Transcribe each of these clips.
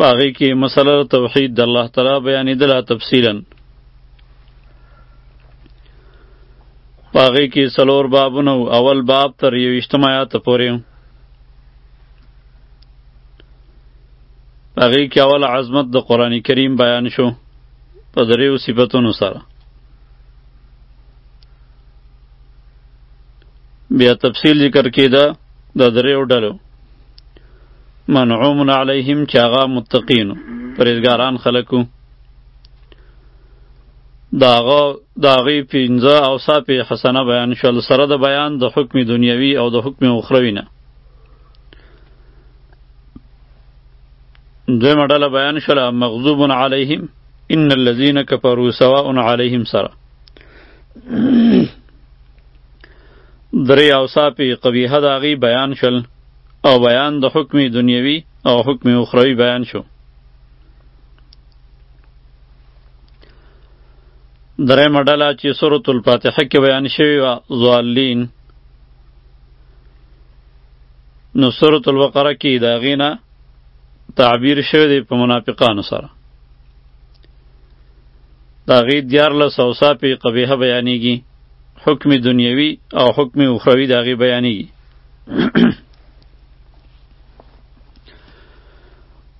باغی کې مسله توحید د الله تعالی بیانې دلا تفصیلا باغی کې سلور بابونه اول باب تر یو اجتماعات پورې باغی کې اول عظمت د قران کریم بیان شو په دریو صفاتونو سره بیا تفصیل ذکر کیده د دریو ډلو منعوم علیهم چې هغه متقینو پرهیزګاران خلکو د هغه د هغوی پنځه اوصاف حسنه بیان شول سره د بیان د حکم دنیوي او د حکم اخروي نه دویمه ډله بیان شوله مغضوب علیهم ان الذین کفروا سواء علیهم سره درې اوصاف قبیحه د هغوی بیان شول او بیان د حکم دنیوي او حکم اخروي بیان شو درېمه ډله چې سورة الفاتحه کې بیان شوې وه ضالین نو سورة البقره کې د هغې نه تعبیر شوی دی په منافقانو سره د هغې دیارلس اوصاف یې قبیحه بیانیږي حکم دنیوي او حکم اخروي د هغې بیانیږي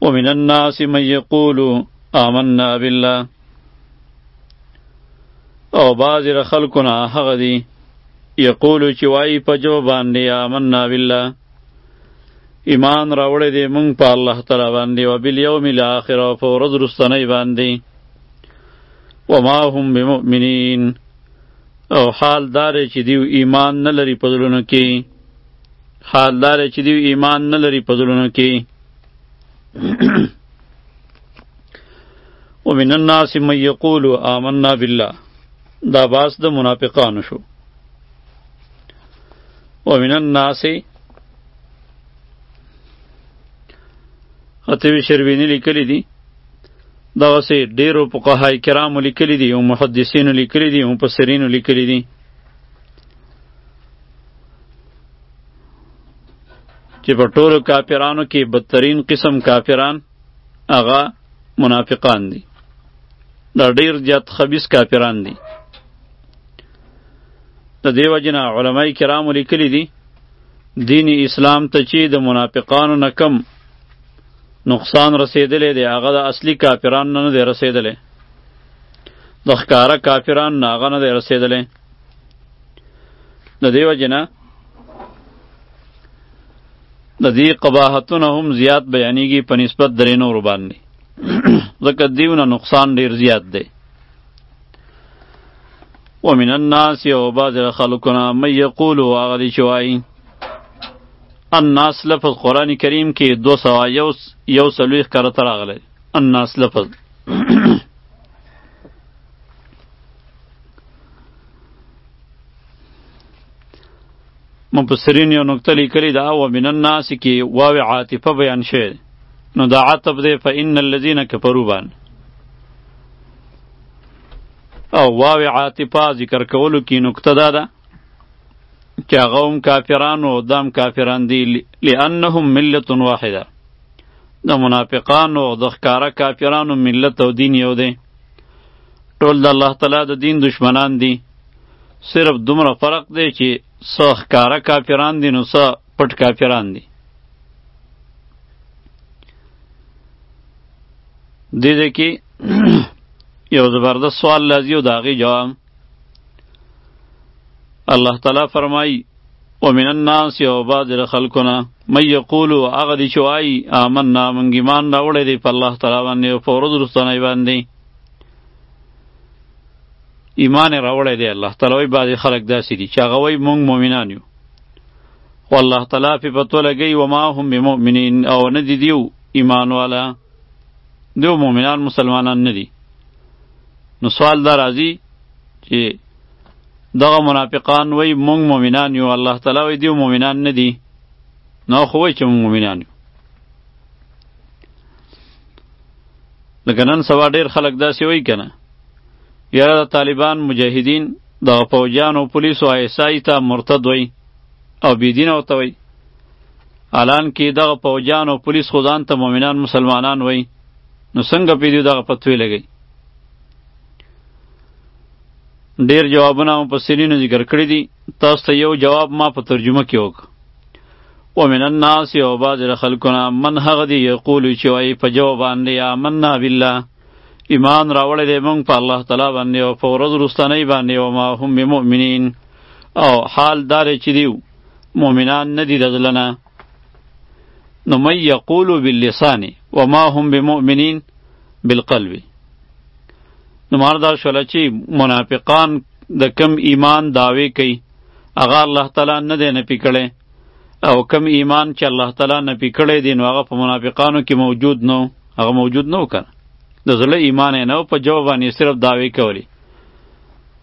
ومن الناس من يقول آمنا بالله او بعض خلقنا هغه دي یقول چې وای په جو باندې آمنا بالله ایمان راوړې دې مونږ په الله تعالی باندې او بل یوم الاخر او فرض رستنی باندې وما هم بمؤمنین او حال دار چې دیو ایمان نه لري په زړونو کې حال دار چې دیو ایمان نه لري په زړونو کې ومن الناس من یقول آمنا بالله دا باس د منافقانو شو ومن الناس اتوی شربینی لیکلی دی دغسې ډېرو فقهای کرامو لیکلي دي او محدثینو لیکلي دي او مفسرینو لیکلي دي چې په ټولو کافرانو کې بدترین قسم کافران هغه منافقان دي دا ډېر زیات خبیث کافران دي د دې وجې نه علمای کرامو لیکلي دي دین اسلام ته چې د منافقانو نه کم نقصان رسیدلې دی هغه د اصلي کافران نه دی رسیدلې د ښکارا کافران نه هغه نه دی رسیدلې د دیو جنا د دې قباحتونه هم زیات بیانېږي په نسبت درې نور باندې ځکه دیونه نقصان ډیر زیات دی ومن الناس او بعض خلقنا من یقول واغلی چوای الناس لفظ قرآن کریم کې دو سوا یو یو سلویخ کرته راغلی الناس لفظ مفسرین یو نقطه لیکلې ده او من الناس کې واو عاطفه بیان شوی نو دا عطف دی فإن الذين كفروا بان او واو عاطفه ذکر کولو کې نقطه ده چې هغه هم کافران او دام کافران دي لانهم ملت واحده د منافقانو او د ښکارا کافرانو ملت او دین یو دی ټول د الله تعالی د دین دشمنان دي صرف دومره فرق دی چې څه ښکارا کافران دي نو څه پټ کافران دي دې دې کې یو زبردست سوال لازم او د هغې جواب الله تعالی فرمایي ومن الناس او بعض خلقنا من یقول هغه دی چې وایي آمنا مونږ ایمان راوړی دی په الله تعالی باندې او په ورځ وروستنۍ باندې ایمان راوړی دی الله تعالی وایي بعضې خلک داسې دي چې هغه وایي مونږ مؤمنان یو خو الله تعالی پې پتو لګوي وما هم بمؤمنین او نه دي دیو ایمان والا دیو مؤمنان مسلمانان نه دي نو سوال دا راځي چې دغه منافقان وای مونږ مؤمنان یو الله تعالی وای دیو مؤمنان نه دي نو خو وای چې مونږ مؤمنان یو لکه نن سبا ډیر خلک داسې وای کنه یاره د طالبان مجاهدین د پوجان او پولیسو آی اس آی ته مرتد وای او بيدین او ته وای الان کې دغه پوجان او پولیس خدان ته مؤمنان مسلمانان وای نو څنګه پیدو دغه پتوی لګی ډیر جوابونه هم په سرینو ذکر کړی دي تاسو ته یو جواب ما په ترجمه کې وک و من الناس یو باز خلقنا من هغه دی یقول چې وای په جواب باندې آمنا بالله ایمان راوړل دی مونږ په الله تعالی باندې او په ورځ رستنی باندې او ما هم مؤمنین او حال دار چې دیو مؤمنان ندی دزلنه نو مې یقولو باللسان و ما هم بمؤمنین بالقلب نو مردا شول چې منافقان د کم ایمان داوی کوي هغه الله تعالی نه دی نه پکړي او کم ایمان چې الله تعالی نه پکړي دی نو هغه په منافقانو کې موجود نو هغه موجود نو کړ د زړه ایمان نه په جواب باندې صرف داوی کولی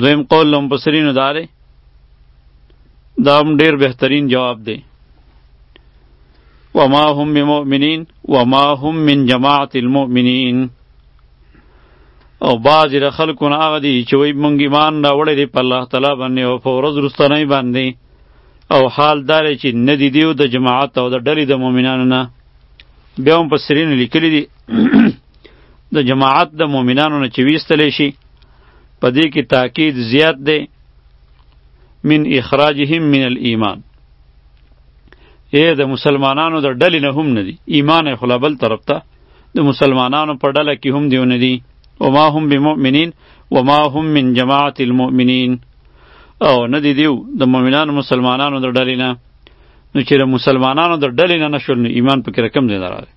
دویم قول لهم بصرینو داره دا هم ډیر بهترین جواب دی وما هم بمؤمنین وما هم من جماعت المؤمنین او بعض د خلکو نه هغه دي چې وایي مونږ ایمان راوړی دی په الله تعالی باندې او په ورځ وروستنۍ باندې او حال دا دی چې نه دي دیو د جماعت او د ډلې د مؤمنانو نه بیا هم په سرینو لیکلي دي د جماعت د مؤمنانو نه چې ویستلی شي په دې کې تاکید زیات دی من اخراجهم من الايمان اے د مسلمانانو د ډلې نه هم نه دي ایمان یې خلا بل طرف ته د مسلمانانو په ډله کې هم دیونه دي وما هم بمؤمنین وما هم من جماعت المؤمنین او نه دی دیو د مؤمنانو مسلمانانو د ډلې نه نو چې د مسلمانانو د ډلې نه نشول نو ایمان پکې رقم دی نه راغی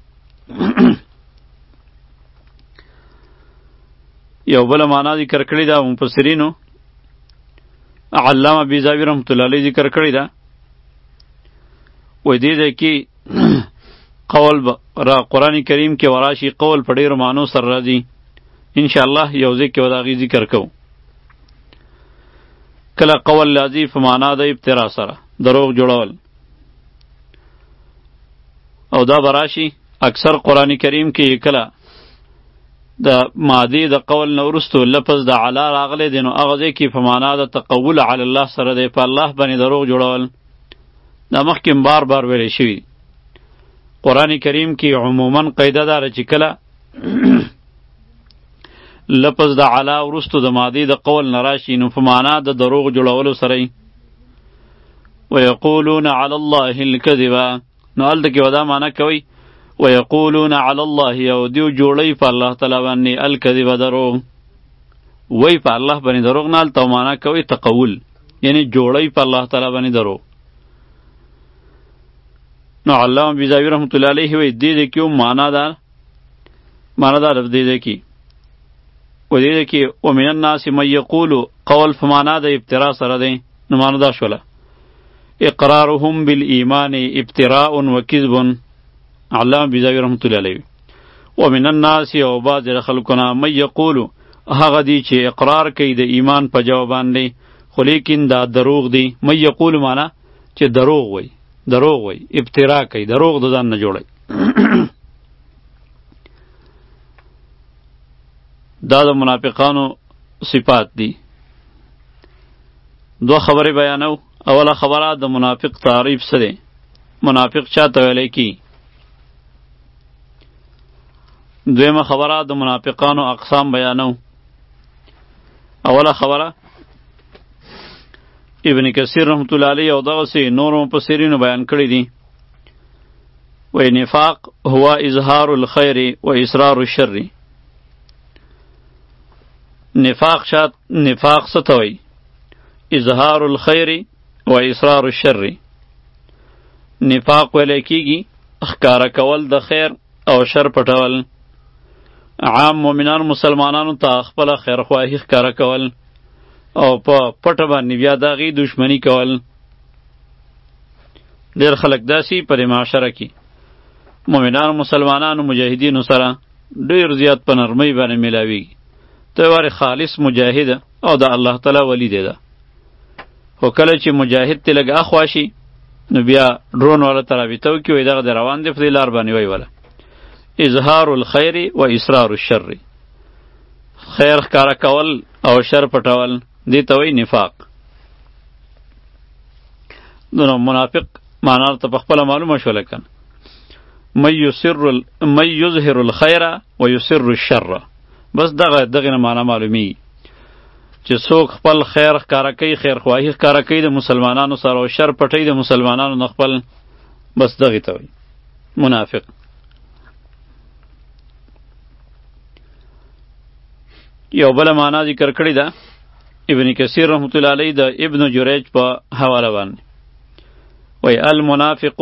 یو بل معنا ذکر کړی دا مفسرینو علامه بیزاوی رحمت الله علیه ذکر کړی دا وې دې ده کې قول را قران کریم کې وراشي قول په ډیرو معنو سره راځي ان شاء الله یو ځکه وداغي ذکر کو کله قول لازم په معنا د ابترا سره دروغ جوړول او دا براشي اکثر قران کریم کې کله د ماده د قول نورستو لفظ د علا راغلی دی نو هغه ځای کې په معنا د تقول علی الله سره دی په الله باندې دروغ جوړول دا مخکې بار بار ویل شوی قران کریم کې عموما قاعده دار چې کله لفظ د علا ورستو د ماده د قول نراشی نو په معنا د دروغ جوړولو سره ويقولون على الله الكذبا نو هلته کې ودا معنا کوي ويقولون على الله او دیو جوړی په الله تعالی باندې الکذب درو وای په الله باندې دروغ نه هلته معنا کوي تقول یعنی جوړی په الله تعالی باندې درو نو علامه بیزاوی رحمت الله علیه وی دې دې کې معنا دار معنا دار دې دې کې و دې دې کې ومن الناس من یقول قول فمانا د ابترا سره دی نو معنی دا شوله اقرارهم بالایمان ابتراء و کذب علامه بیزاوی رحمت الله علیه و من الناس او بعض خلقنا من یقول هغه دی چې اقرار کوي د ایمان په جواب باندې خو لیکن دا دروغ دی من یقول معنا چې دروغ وای دروغ وای ابتراء کوي دروغ د ځان نه جوړي دا د منافقانو صفات دي دوه خبرې بیانو اوله خبره د منافق تعریف څه دی منافق چاته ویلی کی دویمه خبره د منافقانو اقسام بیانو اوله خبره ابن کثیر رحمت الله علیه او دغه سي نورو مفسرینو بیان کړی دي و نفاق هو اظهار الخير و اسرار الشر نفاق شات نفاق ستوي اظهار الخير و اصرار الشر نفاق ویل کیږي ښکارا کول د خیر او شر پټول عام مؤمنان مسلمانانو ته خپل خیر خواهی ښکارا کول او په پټه باندې بیا د غي دښمنی کول ډیر خلک داسي پر معاشره کې مؤمنان مسلمانانو مجاهدینو سره ډیر زیات په نرمۍ باندې ملاویږي ته واره خالص مجاهد او د الله تعالی ولی دی دا خو کله چې مجاهد ته لګ اخوا شي نو بیا ډرون والا ته رابطه وکړي وایي دغه د روان دی په دې لار باندې وایي ولا اظهار الخیر و اسرار الشر خیر ښکاره کول او شر پټول دې ته وایي نفاق نو منافق معنا ته په خپله معلومه شوله که مې یسر مې یظهر الخير و یسر الشر بس دغه دغه نه معنا معلومی چې څوک خپل خیر ښکارا کوي خیر خواهی ښکارا کوي د مسلمانانو سره او شر پټي د مسلمانانو نه خپل بس دغه ته وي منافق یو بل معنا ذکر کړی ده ابن کثیر رحمت الله علیه د ابن جریج په حواله باندې وای المنافق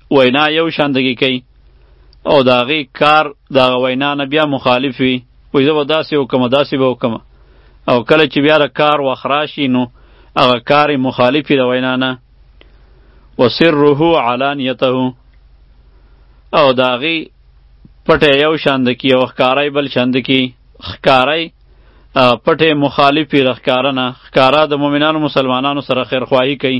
وینا یو شاندګي کوي او د هغې کار د هغه وینا نه بیا مخالف وي وایي زه به داسې وکړم داسې به وکړم او کله چې بیا د کار وخت راشي نو هغه کار یې مخالف وي د وینا نه وسره علانیته او د هغې پټی یو شاندکي او ښکاری بل شاندکي ښکاری پټه مخالفی رخکارنه ښکارا د مؤمنانو مسلمانانو سره خیرخواهی کوي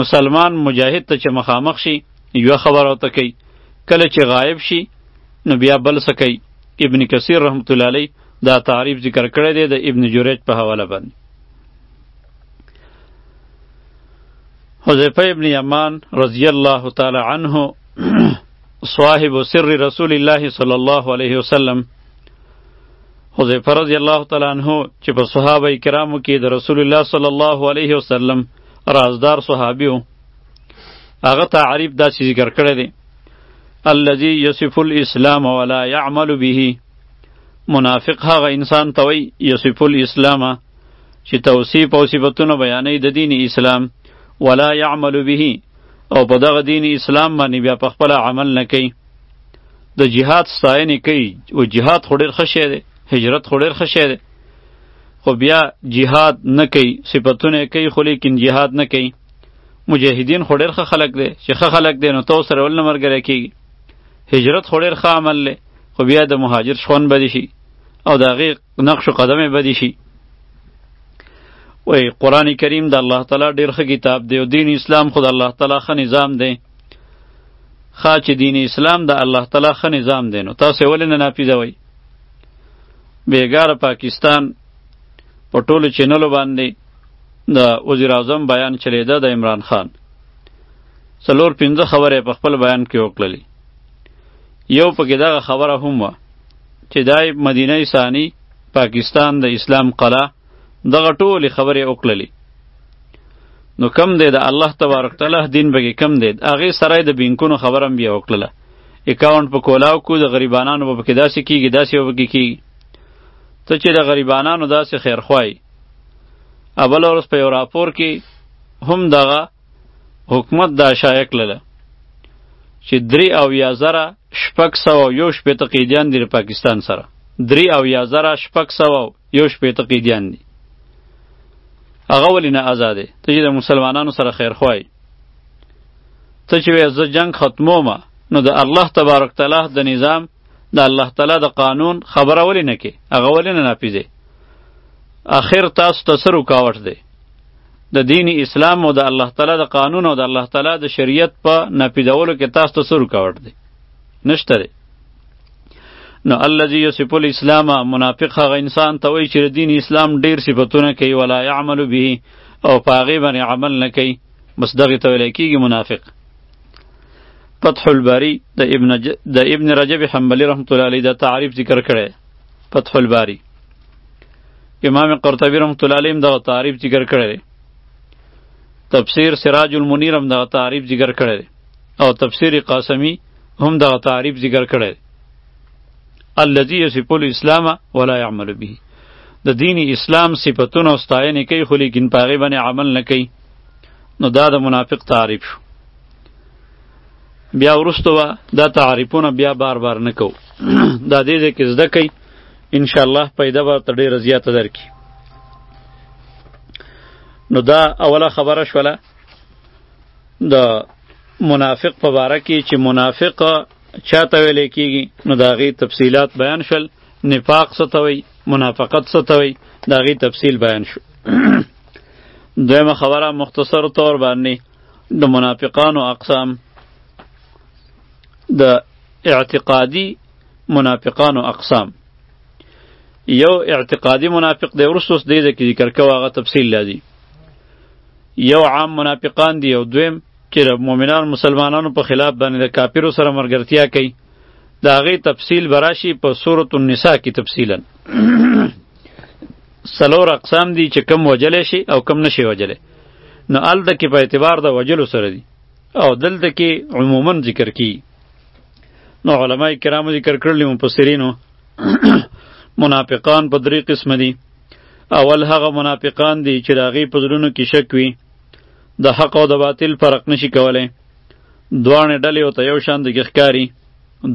مسلمان مجاهد ته چې مخامخ شي یو خبر او تکي کله چې غایب شي نو بیا بل سکی ابن کثیر رحمت الله علی دا تعریف ذکر کړی دی د ابن جریج په حواله باندې حذیفه ابن یمان رضی الله تعالی عنه صاحب سر رسول الله صلی الله علیه وسلم حذیفه رضی الله تعالی عنہ چې په صحابه کرامو کې د رسول الله صلی الله علیه وسلم رازدار صحابي و هغه تعریف داسې ذکر کړی دی الذي یصف الاسلام ولا يعمل به منافق هغه انسان ته وایي یصف الاسلام چې توصیف او صفتونه بیانوي د دین اسلام ولا يعمل به او په دغه دین اسلام باندې بیا په خپل عمل نه کوي د جهاد ستاینې کوي او جهاد خو ډېر ښه شی دی هجرت خو ډېر ښه شی دی خو بیا جهاد نه کوي صفتونه یې کوي خو لیکن جهاد نه کوي مجاهدین خو ډېر ښه خلک دی چې ښه خلک دی نو تو سره ول نه ملګری کېږي هجرت خو ډېر ښه عمل دی خو بیا د مهاجر شخوند بدې شي او د هغې نقش و قدم یې بدې شي وای قرآن کریم د الله تعالی ډېر ښه کتاب دی او دین اسلام خو د الله تعالی ښه نظام دی ښا چې دین اسلام د الله تعالی ښه نظام دی نو تاسو ولې نه ناپیزوي بیګار پاکستان په ټولو چینلو باندې د وزیر اعظم بیان چلیده د عمران خان څلور پنځه خبرې په خپل بیان کې وکړلې یو پکې دغه خبره هم وه چې دای مدینه ثانی پاکستان د اسلام قلعه دغه ټولې خبرې وکړلې نو کم دی د الله تبارک تعالی دین به کم دی هغه سره د بینکونو خبره هم بیا وکړله اکاونټ په کولاو کو د غریبانو په کې داسې کیږي داسې وب کې کیږي ته چې د غریبانو داسې خیر خوای اول ورځ په یو راپور کې هم دغه حکومت دا شایع کړله چې درې او یا زره شپږ سوه یو شپېته قیدیان دي له پاکستان سره درې او یا زره شپږ سوه یو شپېته قیدیان دي هغه ولې نه آزادې ته چې د مسلمانانو سره خیر خوای ته چې وې زه جنگ ختموم نو د الله تبارک تعالی د نظام د الله تعالی د قانون خبره ولې نه کې هغه ولې نه ناپیزې اخر تاسو ته سر وکاوټ دی د دین اسلام او د الله تعالی د قانون او د الله تعالی د شریعت په ناپیدولو کې تاسو ته سر وکاوټ دی نشته نو الذي يصف الاسلام منافق هغه انسان ته وایي چې دین اسلام ډیر صفاتونه کوي ولا يعمل به او پاغه باندې عمل نه کوي بس دغه ته ویل کیږي منافق فتح الباری د ابن ج... د ابن رجب حنبلی رحمت الله علیه دا تعریف ذکر کړي فتح الباری امام قرطبی رحمت الله علیه دا تعریف ذکر کړي تفسیر سراج المنیر هم دا تعریف ذکر کړي او تفسیر قاسمی هم دغه تعریف ذکر کړی الذي يصف الاسلام ولا يعمل به د دین اسلام صفاتونه او ستاینې کوي خو لیکن په هغې باندې عمل نه کوي نو دا د منافق تعریف شو بیا وروسته به دا تعریفونه بیا بار بار نه کوو دا دې ځای کې زده کوي انشاءالله پیدا به تر ډېره زیاته درکړي نو دا اوله خبره شوله د منافق په باره کې چې منافق چاته ویل کېږي نو د هغې تفصیلات بیان شول نفاق څه ته وایي منافقت څه ته وایي د هغې تفصیل بیان شو دویمه خبره مختصر طور باندې د منافقانو اقسام د اعتقادي منافقانو اقسام یو اعتقادي منافق دی ورستوس دی ذکر کوه هغه تفصیل لازم یو عام منافقان دی او دویم چې د مؤمنان مسلمانانو په خلاف باندې د کافرو سره مرګرتیا کوي دا غي تفصیل براشي په سورۃ النساء کې تفصیلا سلور اقسام دي چې کم وجل شي او کم نشي وجل نو ال د کې په اعتبار د وجلو سره دي او دلته کې عموما ذکر کی نو علما کرامو ذکر کړل مفسرینو منافقان په درې قسم دي اول هغه منافقان دي چې راغي په زړونو کې شک وي د حق او د باطل فرق نشي کولای دوانه ډلې او ته یو شان د ښکاری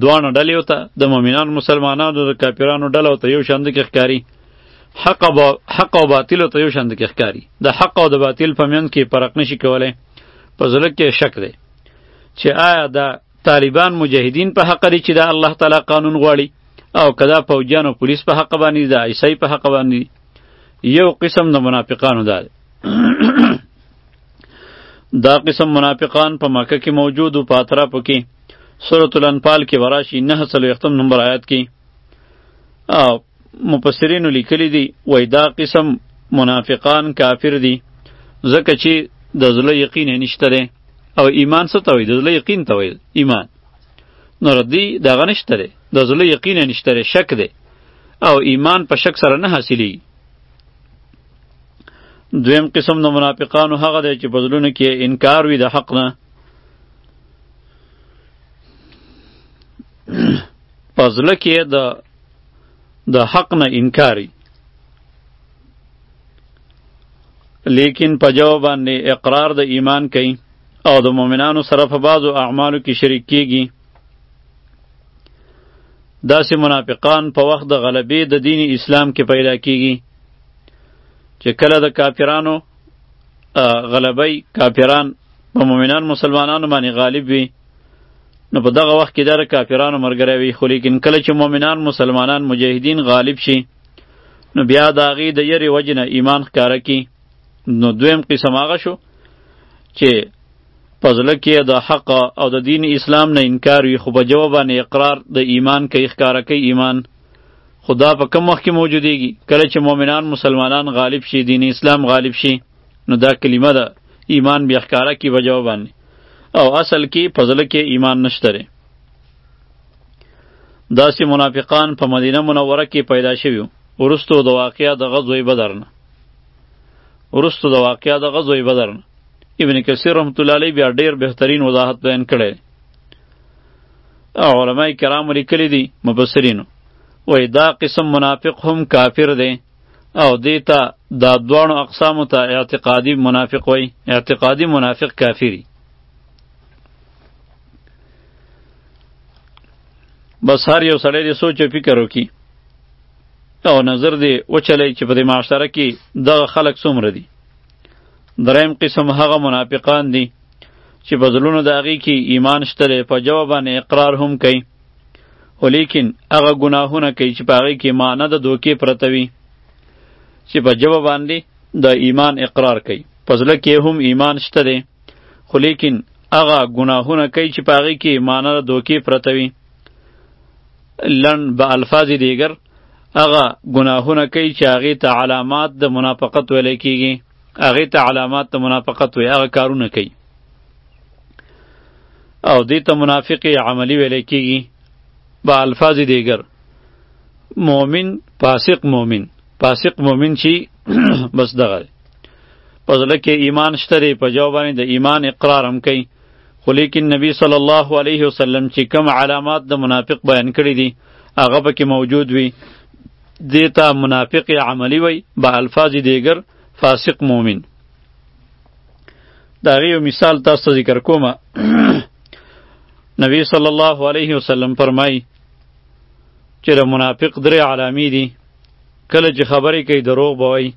دوانه ډلې او ته د مؤمنان مسلمانانو د کافرانو ډله او ته یو شان د ښکاری حق او حق او باطل او ته یو شان د ښکاری د حق او د باطل په منځ کې فرق نشي کولای په زړه کې شک دی چې آیا دا طالبان مجاهدین په حق لري چې د الله تعالی قانون غواړي او کدا پوجان او پولیس په حق باندې دا عیسی په حق باندې یو قسم د منافقانو ده دا قسم منافقان په مکه کې موجود او پاترا پکې سورۃ الانفال کې وراشي نه سلو ختم نمبر آیات کې او مفسرینو لیکلی دی وای دا قسم منافقان کافر دی ځکه چې د زړه یقین نشته دی او ایمان څه ته وایي د زړه یقین ته وایي ایمان نو ردی دغه نشته دی د زړه یقین نشته دی شک دی او ایمان په شک سره نه حاصلی دویم قسم د منافقانو هغه دی چې په زړونو کې انکار وي د حق نه په زړه کې د د حق نه انکاری لیکن په جواب باندې اقرار د ایمان کوي او د مؤمنانو سره په بعضو اعمالو کې شریک کیږي داسې منافقان په وخت د غلبې د دین اسلام کې پیدا کیږي چې کله د کافرانو غلبی کافران په مؤمنان مسلمانانو باندې غالب وي نو په دغه وخت کې در کافرانو مرګره وي خو لیکن کله چې مؤمنان مسلمانان مجاهدین غالب شي نو بیا د هغې د یرې وجې نه ایمان ښکاره کړي نو دویم قسم هغه شو چې په زړه کې د حق او د دین اسلام نه انکار وي خو په جواب باندې اقرار د ایمان کوي ښکاره کوي ایمان خدا په کم وخت کې موجودیږي کله چې مؤمنان مسلمانان غالب شي دین اسلام غالب شي نو دا کلمه ده ایمان بیا ښکاره کوي په جواب باندې او اصل کې په زړه کې ایمان نشته دی داسې منافقان په مدینه منوره کې پیدا شوي وروسته د واقعه د غزوې بدر نه وروسته د واقعه د غزوې بدر نه ابن کثیر رحمت الله علیه بیا ډیر بهترین وضاحت بیان کړی او علما کرام لیکلی دي مبصرینو وای دا قسم منافق هم کافر دی او دیتا دا دوانو اقسامو ته اعتقادی منافق وای اعتقادی منافق کافری بس هر یو سړی دی سوچ او فکر وکي او نظر دی وچلی چې په دې معاشره کې دغه خلک څومره دي دریم قسم هغه منافقان دي چې په زړونو د هغې کې ایمان شته دی په جواب باندې اقرار هم کوي ولیکن هغه ګناهونه کوي چې په هغې کې معنی د دوکې پرته وي چې په ژبه باندې د ایمان اقرار کوي په زړه کې هم ایمان شته دی خو لیکن هغه ګناهونه کوي چې په هغې کې معنی د دوکې پرته وي لن به الفاظ دیګر هغه ګناهونه کوي چې هغې ته علامات د منافقت ویلی کیږي هغه ته علامات د منافقت وي هغه کارونه کوي او دې ته منافق عملی ویل کیږي با الفاظ دیگر مؤمن فاسق مؤمن فاسق مؤمن چی بس دغه په ځل کې ایمان شته په جواب باندې د ایمان اقرار هم کوي خو لیکن نبی صلی الله علیه وسلم چې کوم علامات د منافق بیان کړی دي هغه پکې موجود وي دیتا منافق عملی وی با الفاظ دیگر فاسق مومن دا غیو مثال تاسو ذکر کوم نبی صلی الله علیه وسلم فرمای چې د منافق درې علامی دي کله چې خبرې کوي دروغ به وایي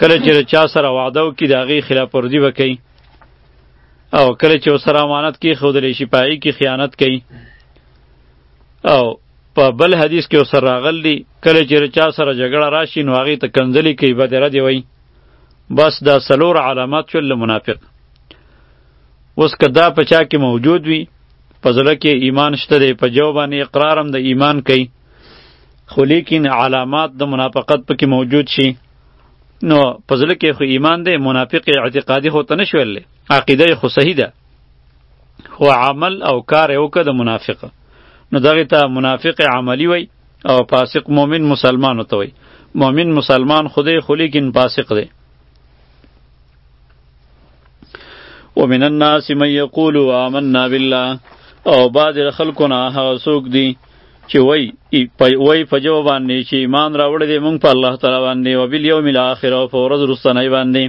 کله چې چا سره وعده وکړي د هغې خلاف ورزي به کوي او کله چې سره امانت کې ښودلی شي په هغې کې خیانت کوي او په بل حدیث کې ورسره راغل دي کله چې چا سره جګړه راشي نو هغې ته کنځلې کوي بدې ردې وایي بس دا څلور علامات شول له منافق اوس که دا په چا کې موجود وي په زړه کې ایمان شته دی په جو باندې اقرار هم د ایمان کوي خو لیکن علامات د منافقت پکې موجود شي نو په زړه کې خو ایمان دی منافق اعتقادي خو ته نه شویلی عقیده خو صحیح ده خو عمل او کار یې وکړه د منافقه نو دغه ته منافق عملی وای او فاسق مؤمن مسلمان ته وای مؤمن مسلمان خدای خو لیکن فاسق دی ومن الناس من یقول آمنا بالله او بعض خلکو نه هغه څوک دي چې وای وای په جواب باندې چې ایمان راوړ دې مونږ په الله تعالی باندې او بل یوم الاخر او په ورځ رسنۍ باندې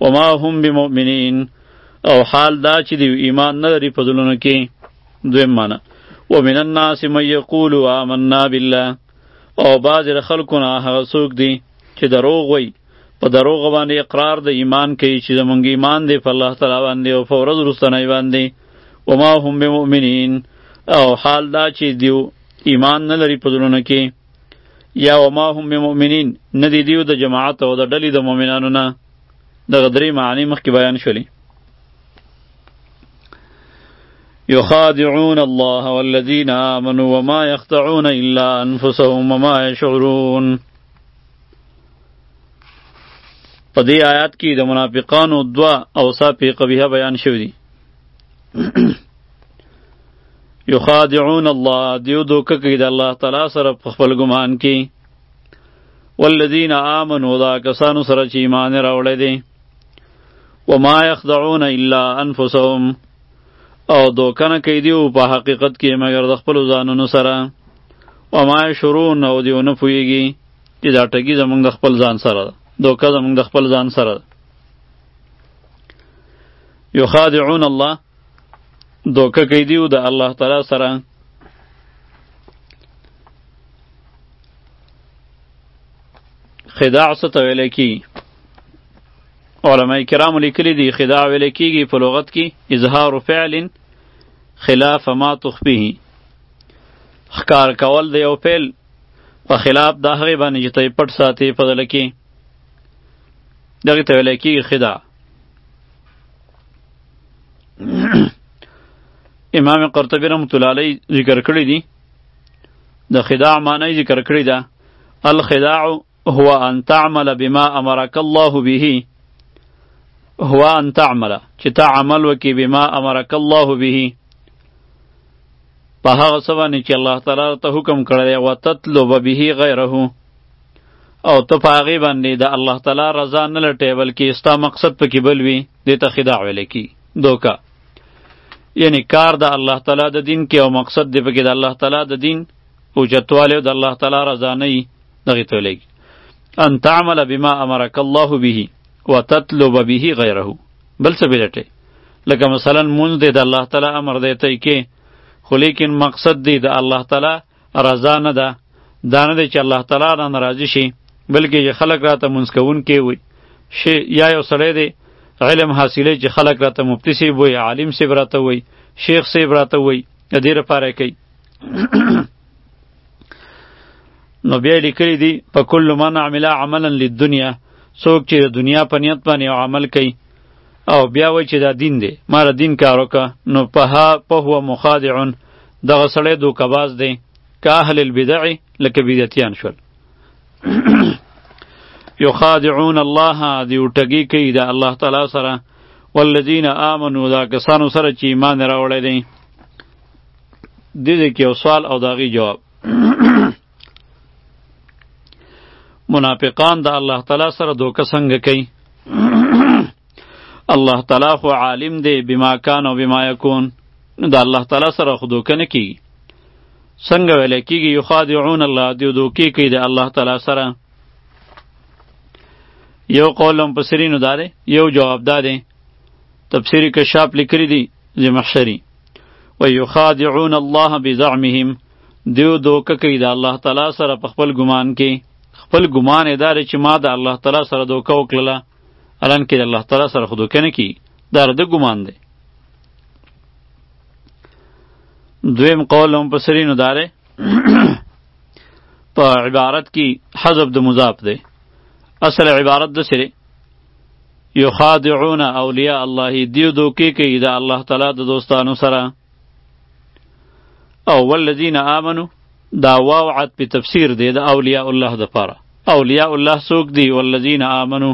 وما هم بمؤمنین او حال دا چې دی ایمان نه لري په زلونو کې دویم معنی ومن الناس من یقول آمنا بالله او بعض خلکونه هغه څوک دي چې دروغ وي په دروغ باندې اقرار د ایمان کوي چې زمونږ ایمان دی په الله تعالی باندې او په ورځ وروستنۍ باندې وما هم بمؤمنین او حال دا چې دیو ایمان نه لري په زړونو کې یا وما هم بمؤمنین نه دی دیو د جماعت او د ډلې د مؤمنانو نه دغه درې معنی مخکې بیان شولې يخادعون الله والذين آمنوا وما يخدعون إلا أنفسهم وما يشعرون په دې آیات کې د منافقانو دوا اوصاف قبیحه بیان شوی دي یخادعون الله دیو دوکه کوي د الله تعالی سره په خپل ګمان کې والذین آمنوا دا کسانو سره چې ایمان راوړی دی وما یخدعون الا انفسهم او دوکنه کوي دیو په حقیقت کې مګر د خپل ځانونو سره وما شرون او دیو نه پویږي چې دا ټکی زمونږ د خپل ځان سره ده دوکه زمونږ د خپل ځان سره ده یخادعون الله دوکه کوي دیو د الله تعالی سره خداع څه ته ویل کی علما کرام لیکلي دي خداع ویل کیږي په لغت کې اظهار فعل خلاف ما تخفيه ښکار کول د یو فعل په خلاف د هغې باندې چې ته یې پټ ساتې په زړه کې دغې ته ویلی کېږي خدا امام قرطبي رحمتالله علیه ذکر کړی دي د خداع معنی ذکر کړی ده الخداع هو ان تعمل بما امرك الله به هو ان تعمل چې تا عمل وکي بما امرك الله به په هغه څه باندې چې الله تعالی ته حکم کړی دی وتطلب به غیره او ته په هغې باندې د الله تعالی رضا نه لټې بلکې ستا مقصد پکې بل وي دې ته خداع ویل کی دوکه یعنی کار د الله تعالی د دین کې او مقصد دی پکې د الله تعالی د دین او جتواله او د الله تعالی رضا نه وي دغه ته لګي ان تعمل بما امرك الله به وتطلب به غیره بل څه بلټه لکه مثلا مونږ د الله تعالی امر دی ته کې خو لیکن مقصد دی د الله تعالی رضا نه ده دا نه دی چې الله تعالی را ناراضي شي بلکې چې خلک راته منځ کوونکی وي شي یا یو سړی دی علم حاصلی چې خلک راته مفتی سی وي عالم سی راته وي شیخ سی راته وي د دې لپاره کوي نو بیا لیکلی دی په کل من عمل عملا للدنیا څوک چې د دنیا په نیت باندې عمل کوي او بیا وای چې دا دین دی ما را دین کار وکړه نو په ها په هو مخادعون دغه سړی دوکباز دی که اهل البدع لکه بدعتیان شول یخادعون الله دی وټګي کوي د الله تعالی سره والذین آمنوا دا کسانو سره چې ایمان راوړی دی دې کې یو سوال او داغي جواب منافقان د الله تعالی سره دوکه څنګه کوي الله تعالی خو عالم دی بما کان او بما یکون د الله تعالی سره خو دوکه نه کیږي څنګه ویل کیږي یخادعون الله دی دوکه کوي د الله تعالی سره یو قولم په سرینو داره یو جواب داره تفسیری کشاپ لیکلی دی زمخشری و یخادعون الله بزعمهم دیو دوکه کوي د الله تعالی سره په خپل ګمان کې خپل ګمان یې داره چې ما د الله تعالی سره دوکه وکړله الان کې د الله تعالی سره خو دوکه نه کی دا د ګمان دی دویم قول هم په سرینو داره په عبارت کې حذف د مضاف دی اصل عبارت د سره یخادعون اولیاء الله دیو دوکه کوي د الله تعالی د دوستانو سره او والذین آمنو دا واو عد په تفسیر دی د اولیاء الله د پاره اولیاء الله څوک دی والذین آمنو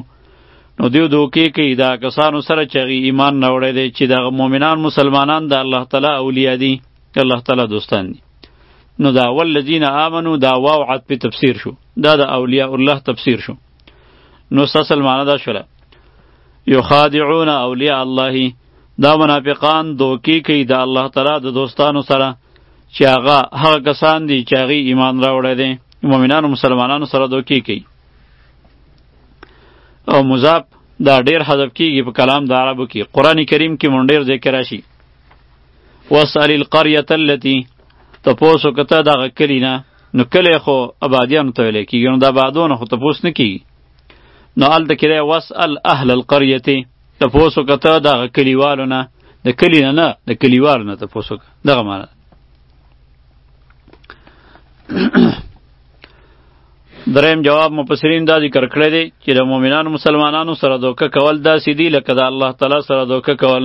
نو دیو دوکې کوي دا کسانو سره چې هغوی ایمان نه وړی دی چې دغه مؤمنان مسلمانان د الله تعالی اولیاء دي الله تعالی دوستان دي نو دا والذین آمنو دا واو عد په تفسیر شو دا د اولیاء الله تفسیر شو نو سسل معنا دا شوله یخادعون اولیاء الله دا منافقان دوکې کوي د الله تعالی د دوستانو سره چې هغه هغه کسان دي چې هغه ایمان راوړی دی مؤمنانو مسلمانانو سره دوکې کوي او مضاف دا ډیر حذف کیږي په کلام د عربو کې قران کریم کې مونږ ډیر ذکر راشي وسال القريه التي تپوسو کته دغه کلینا نو کلی خو ابادیانو ته ویلی کیږي نو د ابادونه خو تپوس نه کیږي نو هلته کې دی وسأل اهل القریه تپوس وکړه ته دغه کلیوالو نه د کلی نه نه د کلیوالو نه تپوس وکړه دغه معنی دریم جواب مفسرین دا ذکر کړی دی چې د مؤمنانو مسلمانانو سره دوکه کول داسې دي لکه د الله تعالی سره دوکه کول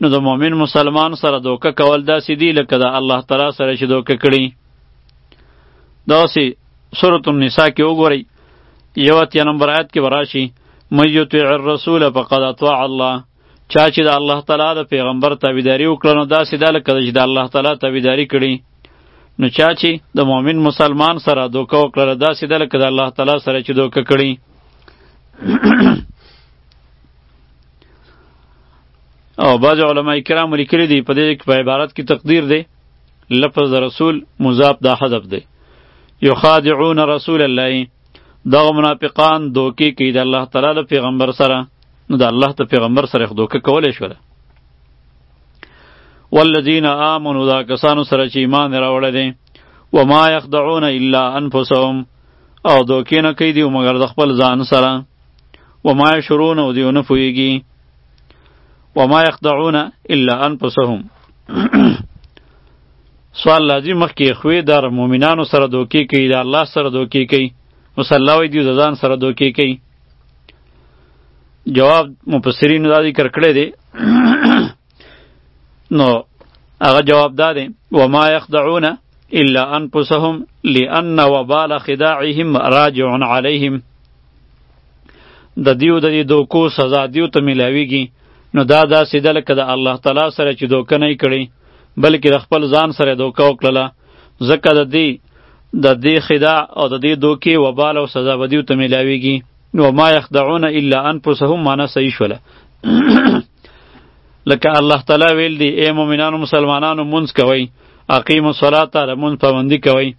نو د مؤمن مسلمان سره دوکه کول داسې دي لکه د الله تعالی سره چې دوکه کړي داسې سورة النساء کې وګورئ یو اتیا نمبر آیت کې براشي من یطیع الرسول فقد اطاع الله چا چې د الله تعالی د پیغمبر تابعداري وکړه نو داسې ده لکه چې د الله تعالی تابعداري کړي نو چا چې د مؤمن مسلمان سره دوکه وکړه داسې ده لکه د الله تعالی سره چې دوکه کړي او بعض علما کرام لیکلي دي په دې په عبارت کې تقدیر دی لفظ رسول مضاف دا حذف دی یخادعون رسول الله دغه منافقان دوکې کوي د الله تعالی له پیغمبر سره نو د الله ته پیغمبر سره خو دوکه کولی شوله والذین آمنوا دا کسانو سره چې ایمان راوړی دی و ما یخدعون الا انفسهم او دوکې نه کوي دی مګر د خپل ځان سره وما يشرون او دیونه پویږي وما يخدعون الا انفسهم سوال لازم مخکې خوې دار مؤمنانو سره دوکې کوي د الله سره دوکې کوي مصلاوي دی ځان سره دوکې کوي جواب مفسرین دا ذکر کړی دی نو هغه جواب دا دی و ما یخدعون الا انفسهم لان وبال خداعهم راجع علیهم د دیو د دې دوکو سزا دیو ته ملاویږي نو دا داسې ده لکه د الله تعالی سره چې دوکه نه کړي بلکې د خپل ځان سره دوکه وکړله ځکه د دې د دې خدا او د دې دوکې وبال او سزا به دیو ته ملاویږي نو ما یخدعون الا انفسهم معنا صحیح شوله لکه الله تعالی ویل دی ای مؤمنانو مسلمانانو مونږ کوي اقیم الصلاه له مونږ پابندي کوي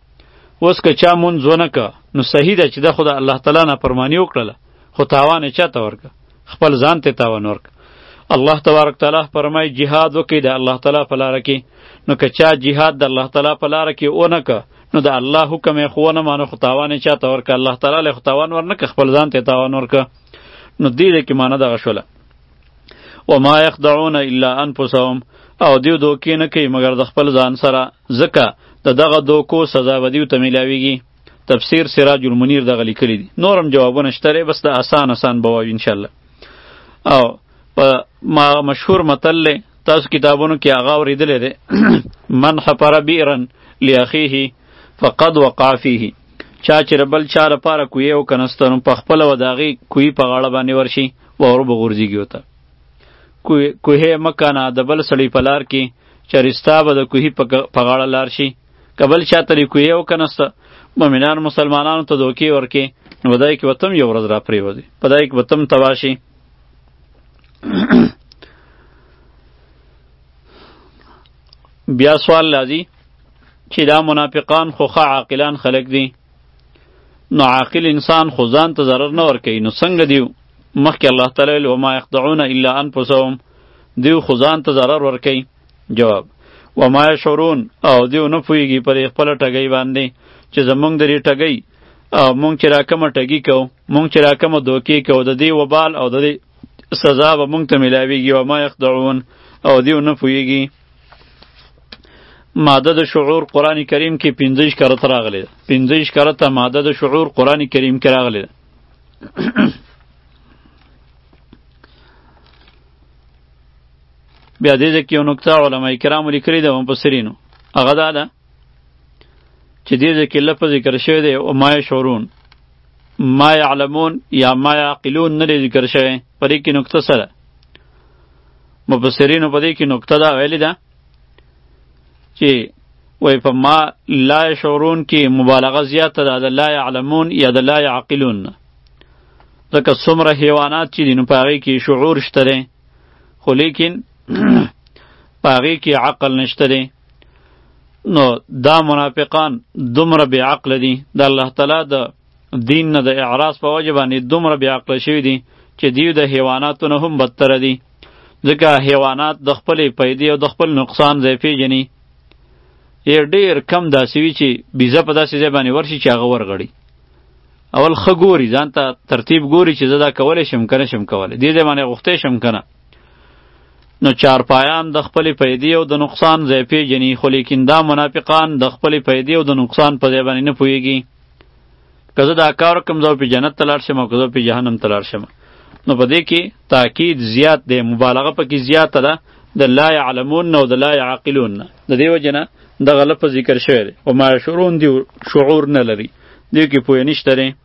اوس که چا مونږ ونه که نو صحیح ده چې د خدا الله تعالی نه پرمانی وکړله خو تاوان یې چاته ورکه خپل ځان ته تاوان ورکه الله تبارک تعالی فرمای جهاد وکړي د الله تعالی په لار کې نو که چا جهاد د الله تعالی په لار کې ونه که نو د الله حکم یې خو نه مانو خو تاوان یې چاته ورکه الله تعالی له تاوان ورنکه خپل ځان ته تاوان ورکه نو دې دې کې معنی دغه شوله و ما یخدعون الا انفسهم او دیو دوکې نه کوي مګر د خپل ځان سره ځکه د دغه دوکو سزا به دیو ته میلاویږي تفسیر سراج المنیر دغه لیکلی دي نورم جوابونه شته بس د اسان اسان بواوی انشاءالله او په ما مشهور متل له تاسو کتابونو کې هغه اوریدلې ده من حفر بیرن لاخیه فقد وقع فيه چا چې ربل چا لپاره کوی او کنسترم په خپل وداغي کوی په غاړه باندې ورشي و اور بغورځيږي وته کوی کوه مکانه د بل سړی په لار کې چرستا به د کوی په غاړه لار شي کبل چا تری کوی او کنسته مؤمنان مسلمانانو ته دوکي ورکي نو دای کې وتم یو ورځ را پریوځي په دای کې وتم تواشي بیا سوال لازی چې دا منافقان خو ښه عاقلان خلک دي نو عاقل انسان خو ځان ته ضرر نه ورکوي نو څنګه دیو مخکې الله تعالی ویل وما یخدعون الا انفسهم دیو خو ځان ته ضرر ورکوي جواب وما یشعرون او دیو نه پوهېږي پر خپله ټګۍ باندې چې زمونږ د دې ټګۍ او مونږ چې راکمه ټګي کو مونږ چې راکمه دوکې کو د دې وبال او د دې سزا به مونږ ته ملاویږي او ما یخدعون او دیو نه پوهیږي ماده د شعور قران کریم کې 15 کرت راغلی 15 کرت ماده د شعور قران کریم کې راغلی بیا دې ځکه یو نقطه علما کرام لیکلي ده هم په سرینو هغه دا ده چې دې ځکه لفظ ذکر شوی دی او ما شورون ما يعلمون یا ما يعقلون نه ذکر شوی پرې کې نقطه سره مفسرینو په دې کې نقطه دا ویلې ده چې وای په ما لا شعورون کې مبالغه زیاته ده د لا يعلمون یا د لا يعقلون ځکه څومره حیوانات چې دي نو په هغې کې شعور شته دی خو لیکن په هغې کې عقل نشته دی نو دا منافقان دومره بی عقل دي د الله تعالی د دین نه د اعراض په وجه باندې دومره بی عقل شوی دي چې دیو د حیواناتو نه هم بدتر دي ځکه حیوانات د خپل پیدې او د خپل نقصان ځای پیژني یې ډیر کم داسې وي چې بیزه په داسې ځای باندې ورشي چې هغه ورغړي اول خه ګوري ځان ته ترتیب ګوري چې زه دا کولی شم کنه شم کولی دې ځای باندې غوښتی شم کنه نو چارپایان د خپل پیدې او د نقصان ځای پیژني خو لیکن دا منافقان د خپل پیدې او د نقصان په ځای باندې نه پوهېږي که زه دا کار کوم زه په جنت ته لاړ شم او که زه په جهنم ته لاړ شم نو په دې کې تاکید زیات دی مبالغه پکې زیاته ده د لا یعلمون او د لا یعقلون د دې وجه نه دغه لفظ ذکر شوی دی او ما شعورون دی شعور نه لري دې کې پوه نشته